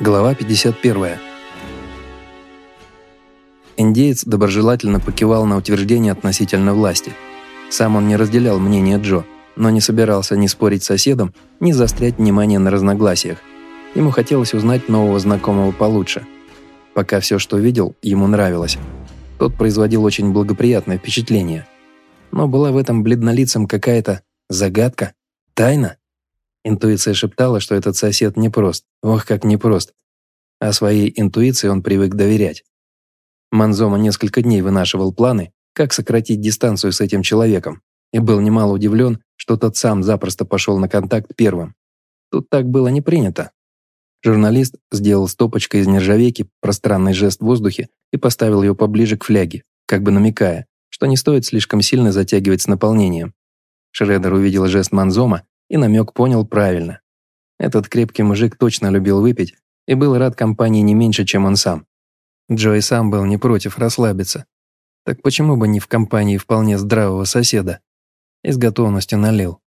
Глава 51. Индеец доброжелательно покивал на утверждение относительно власти. Сам он не разделял мнение Джо, но не собирался ни спорить с соседом, ни заострять внимание на разногласиях. Ему хотелось узнать нового знакомого получше. Пока все, что видел, ему нравилось. Тот производил очень благоприятное впечатление. Но была в этом бледнолицем какая-то загадка, тайна. Интуиция шептала, что этот сосед непрост, ох, как непрост. А своей интуиции он привык доверять. Манзома несколько дней вынашивал планы, как сократить дистанцию с этим человеком, и был немало удивлен, что тот сам запросто пошел на контакт первым. Тут так было не принято. Журналист сделал стопочкой из нержавейки пространный жест в воздухе и поставил ее поближе к фляге, как бы намекая, что не стоит слишком сильно затягивать с наполнением. Шредер увидел жест Манзома и намек понял правильно. Этот крепкий мужик точно любил выпить и был рад компании не меньше, чем он сам. Джой сам был не против расслабиться. Так почему бы не в компании вполне здравого соседа? И с готовностью налил.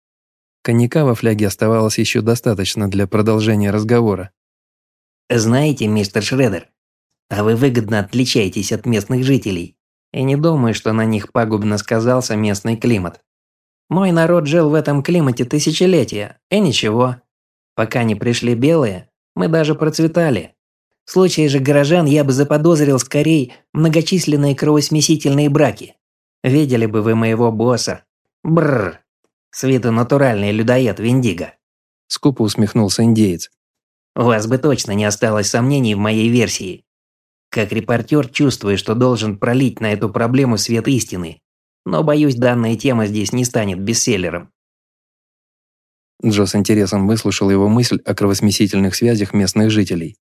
Коньяка во фляге оставалось еще достаточно для продолжения разговора. «Знаете, мистер Шредер, а вы выгодно отличаетесь от местных жителей. И не думаю, что на них пагубно сказался местный климат. Мой народ жил в этом климате тысячелетия, и ничего. Пока не пришли белые, мы даже процветали. В случае же горожан я бы заподозрил скорее многочисленные кровосмесительные браки. Видели бы вы моего босса. Бррр. С виду натуральный людоед Виндиго. Скупо усмехнулся индеец. У вас бы точно не осталось сомнений в моей версии. Как репортер чувствую, что должен пролить на эту проблему свет истины, но, боюсь, данная тема здесь не станет бестселлером. Джо с интересом выслушал его мысль о кровосмесительных связях местных жителей.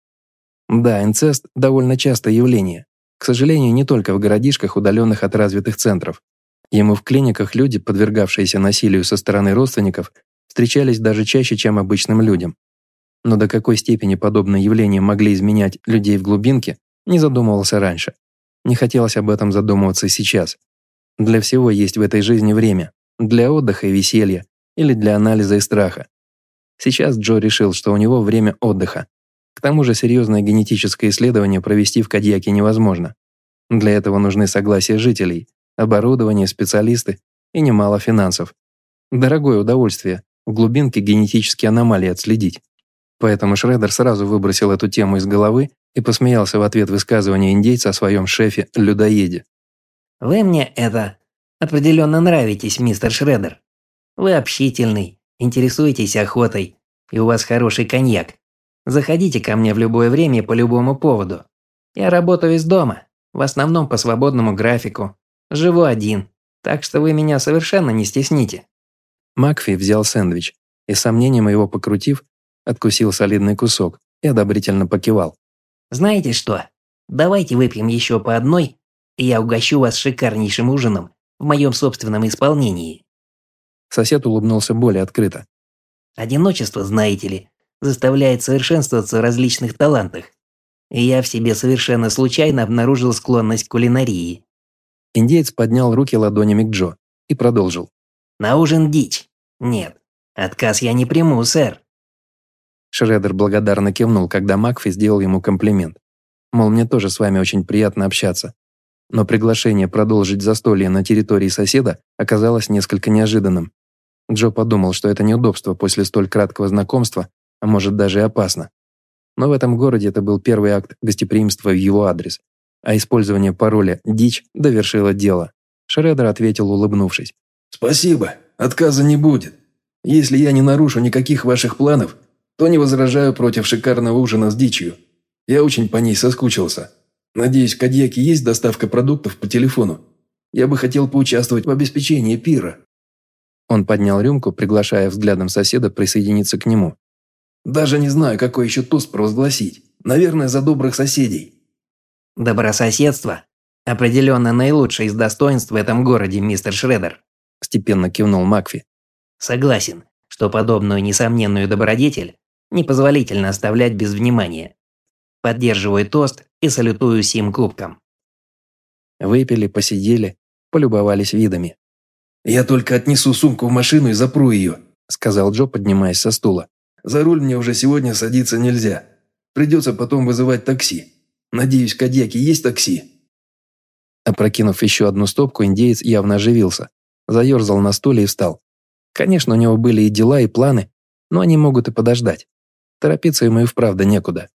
Да, инцест – довольно частое явление. К сожалению, не только в городишках, удаленных от развитых центров. Ему в клиниках люди, подвергавшиеся насилию со стороны родственников, встречались даже чаще, чем обычным людям. Но до какой степени подобные явления могли изменять людей в глубинке, не задумывался раньше. Не хотелось об этом задумываться сейчас. Для всего есть в этой жизни время. Для отдыха и веселья. Или для анализа и страха. Сейчас Джо решил, что у него время отдыха. К тому же серьезное генетическое исследование провести в Кадьяке невозможно. Для этого нужны согласия жителей, оборудование, специалисты и немало финансов. Дорогое удовольствие в глубинке генетические аномалии отследить. Поэтому Шредер сразу выбросил эту тему из головы и посмеялся в ответ высказывания индейца о своем шефе-людоеде. Вы мне это определенно нравитесь, мистер Шредер. Вы общительный, интересуетесь охотой, и у вас хороший коньяк. Заходите ко мне в любое время по любому поводу. Я работаю из дома, в основном по свободному графику. Живу один, так что вы меня совершенно не стесните». Макфи взял сэндвич и, сомнением его покрутив, откусил солидный кусок и одобрительно покивал. «Знаете что? Давайте выпьем еще по одной и я угощу вас шикарнейшим ужином в моем собственном исполнении». Сосед улыбнулся более открыто. «Одиночество, знаете ли, заставляет совершенствоваться в различных талантах. И я в себе совершенно случайно обнаружил склонность к кулинарии». Индеец поднял руки ладонями к Джо и продолжил. «На ужин дичь? Нет, отказ я не приму, сэр». Шредер благодарно кивнул, когда Макфи сделал ему комплимент. Мол, мне тоже с вами очень приятно общаться но приглашение продолжить застолье на территории соседа оказалось несколько неожиданным. Джо подумал, что это неудобство после столь краткого знакомства, а может даже и опасно. Но в этом городе это был первый акт гостеприимства в его адрес, а использование пароля «Дичь» довершило дело. Шредер ответил, улыбнувшись. «Спасибо, отказа не будет. Если я не нарушу никаких ваших планов, то не возражаю против шикарного ужина с дичью. Я очень по ней соскучился». Надеюсь, в Кадьяке есть доставка продуктов по телефону. Я бы хотел поучаствовать в обеспечении пира». Он поднял рюмку, приглашая взглядом соседа присоединиться к нему. «Даже не знаю, какой еще тост провозгласить. Наверное, за добрых соседей». «Добрососедство – определенно наилучшее из достоинств в этом городе, мистер Шредер», – степенно кивнул Макфи. «Согласен, что подобную несомненную добродетель непозволительно оставлять без внимания. Поддерживаю тост и салютую сим кубком. Выпили, посидели, полюбовались видами. «Я только отнесу сумку в машину и запру ее», – сказал Джо, поднимаясь со стула. «За руль мне уже сегодня садиться нельзя. Придется потом вызывать такси. Надеюсь, Кадьяки есть такси?» Опрокинув еще одну стопку, индеец явно оживился. Заерзал на стуле и встал. Конечно, у него были и дела, и планы, но они могут и подождать. Торопиться ему и вправду некуда.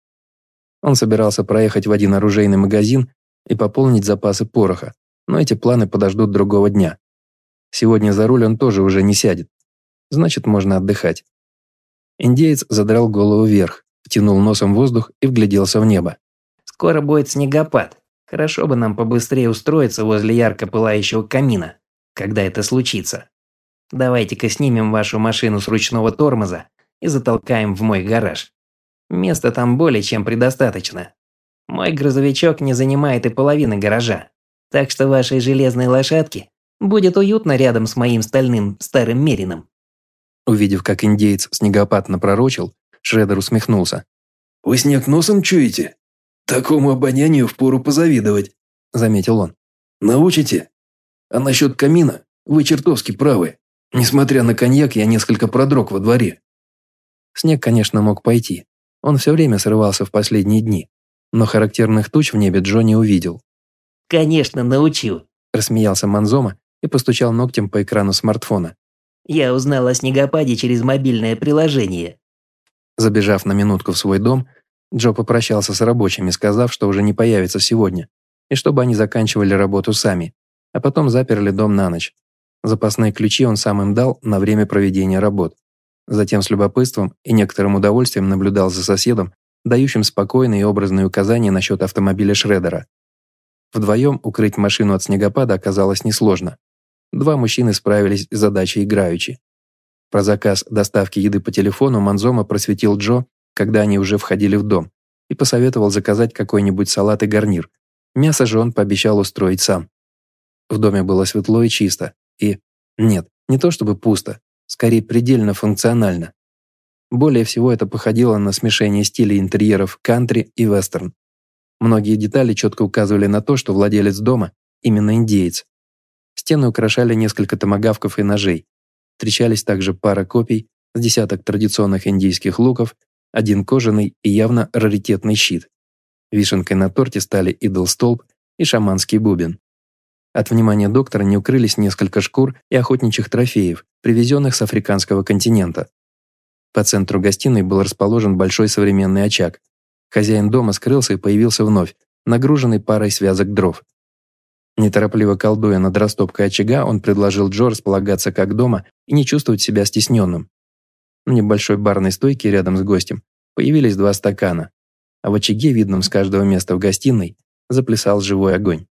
Он собирался проехать в один оружейный магазин и пополнить запасы пороха, но эти планы подождут другого дня. Сегодня за руль он тоже уже не сядет. Значит, можно отдыхать. Индеец задрал голову вверх, втянул носом воздух и вгляделся в небо. «Скоро будет снегопад. Хорошо бы нам побыстрее устроиться возле ярко пылающего камина, когда это случится. Давайте-ка снимем вашу машину с ручного тормоза и затолкаем в мой гараж. Места там более чем предостаточно. Мой грузовичок не занимает и половины гаража, так что вашей железной лошадке будет уютно рядом с моим стальным старым Мерином». Увидев, как индеец снегопад напророчил, Шредер усмехнулся. «Вы снег носом чуете? Такому обонянию впору позавидовать», – заметил он. «Научите? А насчет камина вы чертовски правы. Несмотря на коньяк, я несколько продрог во дворе». Снег, конечно, мог пойти. Он все время срывался в последние дни. Но характерных туч в небе Джо не увидел. «Конечно, научу», – рассмеялся Манзома и постучал ногтем по экрану смартфона. «Я узнал о снегопаде через мобильное приложение». Забежав на минутку в свой дом, Джо попрощался с рабочими, сказав, что уже не появится сегодня, и чтобы они заканчивали работу сами, а потом заперли дом на ночь. Запасные ключи он сам им дал на время проведения работ. Затем с любопытством и некоторым удовольствием наблюдал за соседом, дающим спокойные и образные указания насчет автомобиля Шредера. Вдвоем укрыть машину от снегопада оказалось несложно. Два мужчины справились с задачей играючи. Про заказ доставки еды по телефону Манзома просветил Джо, когда они уже входили в дом, и посоветовал заказать какой-нибудь салат и гарнир. Мясо же он пообещал устроить сам. В доме было светло и чисто, и... Нет, не то чтобы пусто, скорее предельно функционально. Более всего это походило на смешение стилей интерьеров кантри и вестерн. Многие детали четко указывали на то, что владелец дома именно индеец. Стены украшали несколько томагавков и ножей. Встречались также пара копий, с десяток традиционных индийских луков, один кожаный и явно раритетный щит. Вишенкой на торте стали идол-столб и шаманский бубен. От внимания доктора не укрылись несколько шкур и охотничьих трофеев, привезенных с африканского континента. По центру гостиной был расположен большой современный очаг, Хозяин дома скрылся и появился вновь, нагруженный парой связок дров. Неторопливо колдуя над растопкой очага, он предложил Джо располагаться как дома и не чувствовать себя стесненным. На небольшой барной стойке рядом с гостем появились два стакана, а в очаге, видном с каждого места в гостиной, заплясал живой огонь.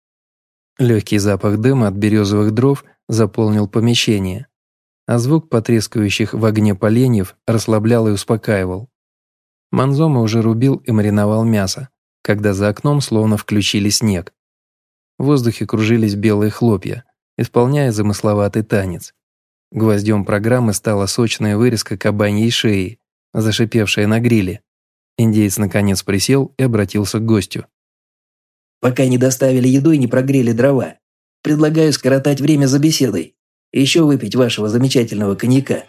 Легкий запах дыма от березовых дров заполнил помещение, а звук потрескивающих в огне поленьев расслаблял и успокаивал. Манзома уже рубил и мариновал мясо, когда за окном словно включили снег. В воздухе кружились белые хлопья, исполняя замысловатый танец. Гвоздем программы стала сочная вырезка кабаньей шеи, зашипевшая на гриле. Индеец наконец присел и обратился к гостю. «Пока не доставили еду и не прогрели дрова, предлагаю скоротать время за беседой. Еще выпить вашего замечательного коньяка».